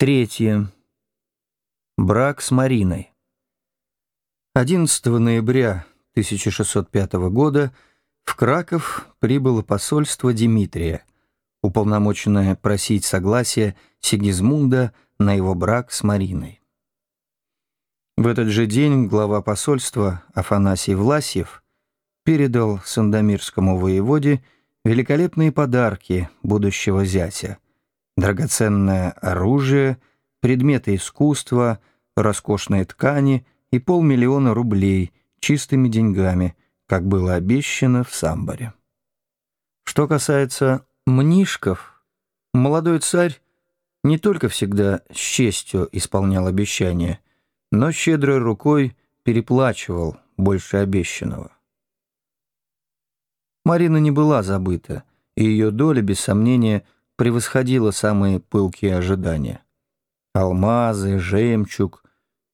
Третье. Брак с Мариной. 11 ноября 1605 года в Краков прибыло посольство Дмитрия, уполномоченное просить согласия Сигизмунда на его брак с Мариной. В этот же день глава посольства Афанасий Власьев передал Сандомирскому воеводе великолепные подарки будущего зятя – драгоценное оружие, предметы искусства, роскошные ткани и полмиллиона рублей чистыми деньгами, как было обещано в Самборе. Что касается мнишков, молодой царь не только всегда с честью исполнял обещания, но щедрой рукой переплачивал больше обещанного. Марина не была забыта, и ее доля, без сомнения, – превосходила самые пылкие ожидания. Алмазы, жемчуг,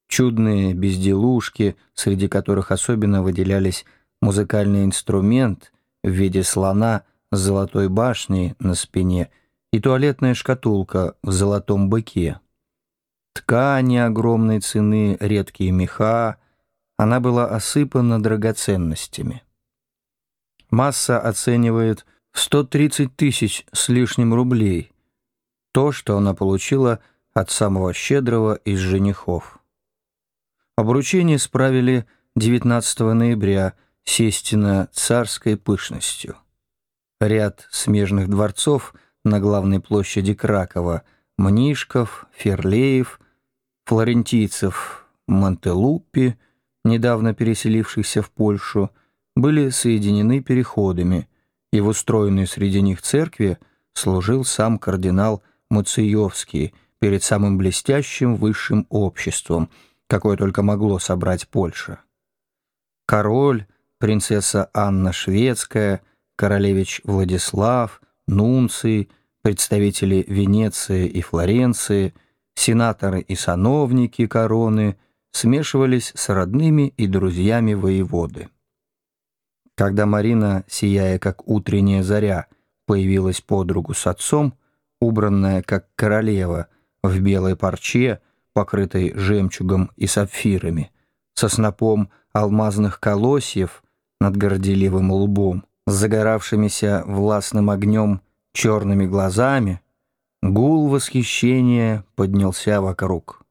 чудные безделушки, среди которых особенно выделялись музыкальный инструмент в виде слона с золотой башней на спине и туалетная шкатулка в золотом быке. Ткани огромной цены, редкие меха, она была осыпана драгоценностями. Масса оценивает 130 тысяч с лишним рублей. То, что она получила от самого щедрого из женихов. Обручение справили 19 ноября сестина царской пышностью. Ряд смежных дворцов на главной площади Кракова – Мнишков, Ферлеев, флорентийцев Монтелуппи, недавно переселившихся в Польшу, были соединены переходами – и в устроенной среди них церкви служил сам кардинал Муциевский перед самым блестящим высшим обществом, какое только могло собрать Польша. Король, принцесса Анна Шведская, королевич Владислав, нунции, представители Венеции и Флоренции, сенаторы и сановники короны смешивались с родными и друзьями воеводы. Когда Марина, сияя как утренняя заря, появилась под руку с отцом, убранная как королева, в белой парче, покрытой жемчугом и сапфирами, со снопом алмазных колосьев над горделивым лбом, с загоравшимися властным огнем черными глазами, гул восхищения поднялся вокруг.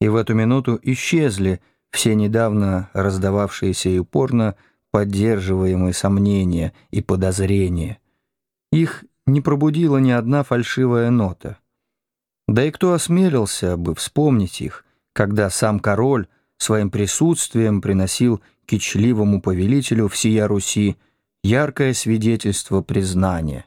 И в эту минуту исчезли все недавно раздававшиеся и упорно поддерживаемые сомнения и подозрения. Их не пробудила ни одна фальшивая нота. Да и кто осмелился бы вспомнить их, когда сам король своим присутствием приносил кичливому повелителю всея Руси яркое свидетельство признания,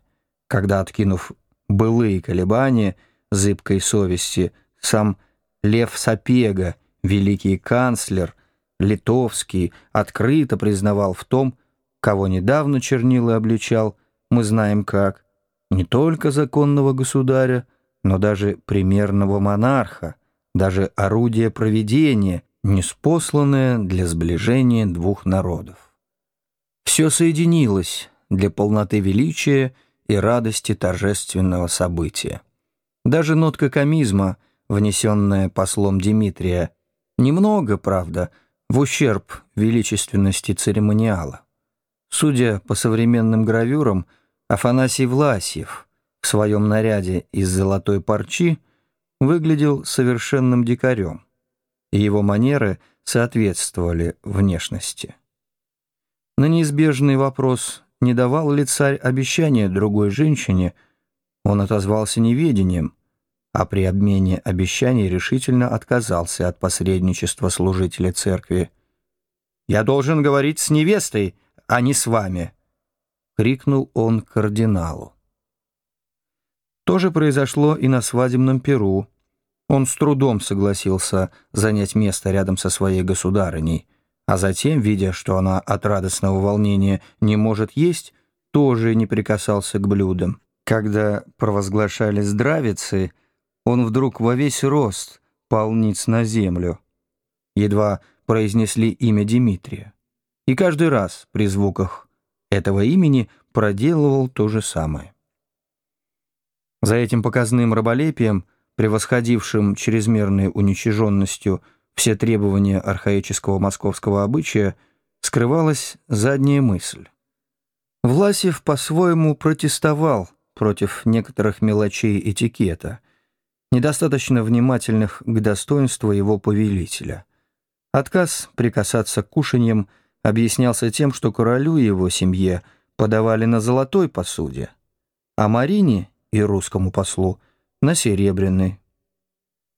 когда, откинув былые колебания зыбкой совести, сам Лев Сапега, великий канцлер, Литовский открыто признавал в том, кого недавно чернила обличал, мы знаем как, не только законного государя, но даже примерного монарха, даже орудие проведения, неспосланное для сближения двух народов. Все соединилось для полноты величия и радости торжественного события. Даже нотка комизма, внесенная послом Дмитрия, немного, правда, в ущерб величественности церемониала. Судя по современным гравюрам, Афанасий Власьев в своем наряде из золотой парчи выглядел совершенным дикарем, и его манеры соответствовали внешности. На неизбежный вопрос, не давал ли царь обещания другой женщине, он отозвался неведением, а при обмене обещаний решительно отказался от посредничества служителя церкви. «Я должен говорить с невестой, а не с вами!» — крикнул он кардиналу. То же произошло и на свадебном перу. Он с трудом согласился занять место рядом со своей государыней, а затем, видя, что она от радостного волнения не может есть, тоже не прикасался к блюдам. Когда провозглашали здравицы, он вдруг во весь рост пал ниц на землю. Едва произнесли имя Дмитрия. И каждый раз при звуках этого имени проделывал то же самое. За этим показным раболепием превосходившим чрезмерной уничиженностью все требования архаического московского обычая, скрывалась задняя мысль. Власев по-своему протестовал против некоторых мелочей этикета, недостаточно внимательных к достоинству его повелителя. Отказ прикасаться к кушаньям объяснялся тем, что королю и его семье подавали на золотой посуде, а Марине и русскому послу на серебряной.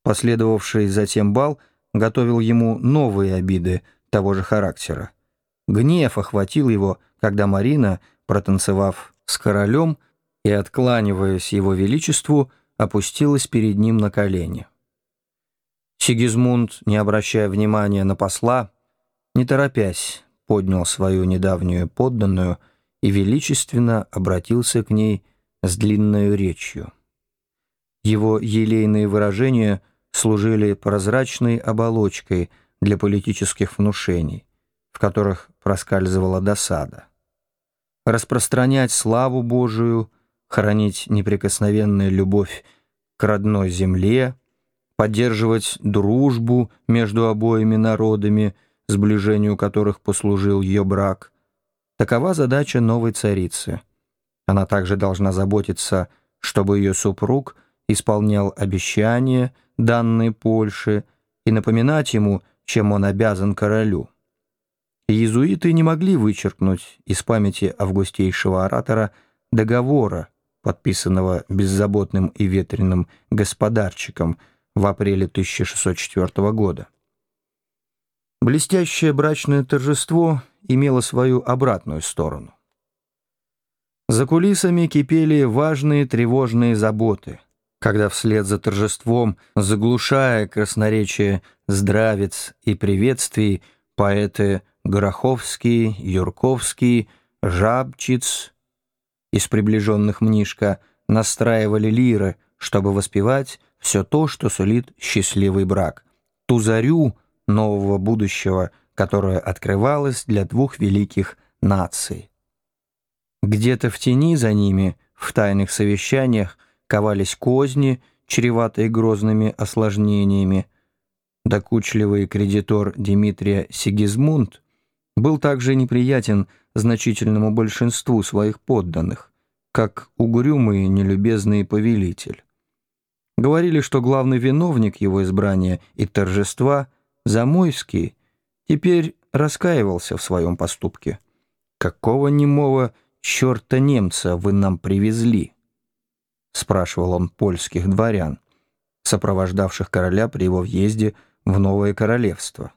Последовавший затем бал готовил ему новые обиды того же характера. Гнев охватил его, когда Марина, протанцевав с королем и откланиваясь его величеству, опустилась перед ним на колени. Сигизмунд, не обращая внимания на посла, не торопясь, поднял свою недавнюю подданную и величественно обратился к ней с длинной речью. Его елейные выражения служили прозрачной оболочкой для политических внушений, в которых проскальзывала досада. Распространять славу Божию, хранить неприкосновенную любовь к родной земле, поддерживать дружбу между обоими народами, сближению которых послужил ее брак. Такова задача новой царицы. Она также должна заботиться, чтобы ее супруг исполнял обещания, данные Польше, и напоминать ему, чем он обязан королю. Иезуиты не могли вычеркнуть из памяти августейшего оратора договора, подписанного беззаботным и ветреным господарчиком в апреле 1604 года. Блестящее брачное торжество имело свою обратную сторону. За кулисами кипели важные тревожные заботы – когда вслед за торжеством, заглушая красноречие здравец и приветствий, поэты Гороховский, Юрковский, Жабчиц из приближенных Мнишка настраивали лиры, чтобы воспевать все то, что сулит счастливый брак, ту зарю нового будущего, которое открывалось для двух великих наций. Где-то в тени за ними, в тайных совещаниях, ковались козни, чреватые грозными осложнениями. Докучливый кредитор Дмитрия Сигизмунд был также неприятен значительному большинству своих подданных, как угрюмый нелюбезный повелитель. Говорили, что главный виновник его избрания и торжества, Замойский, теперь раскаивался в своем поступке. «Какого немого черта немца вы нам привезли?» — спрашивал он польских дворян, сопровождавших короля при его въезде в Новое Королевство.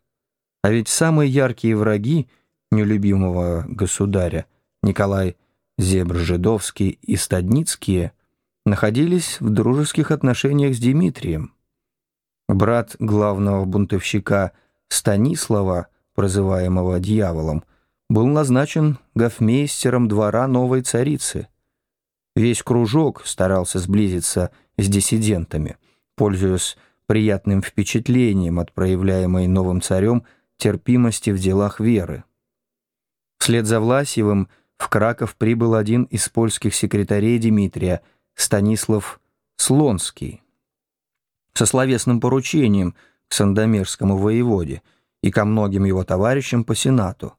А ведь самые яркие враги нелюбимого государя Николай Зебр-Жидовский и Стадницкие находились в дружеских отношениях с Дмитрием. Брат главного бунтовщика Станислава, прозываемого дьяволом, был назначен гофмейстером двора новой царицы — Весь кружок старался сблизиться с диссидентами, пользуясь приятным впечатлением от проявляемой новым царем терпимости в делах веры. Вслед за Власьевым в Краков прибыл один из польских секретарей Дмитрия, Станислав Слонский, со словесным поручением к Сандомирскому воеводе и ко многим его товарищам по Сенату.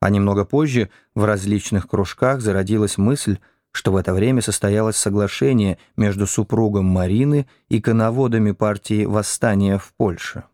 А немного позже в различных кружках зародилась мысль что в это время состоялось соглашение между супругом Марины и коноводами партии «Восстания в Польше».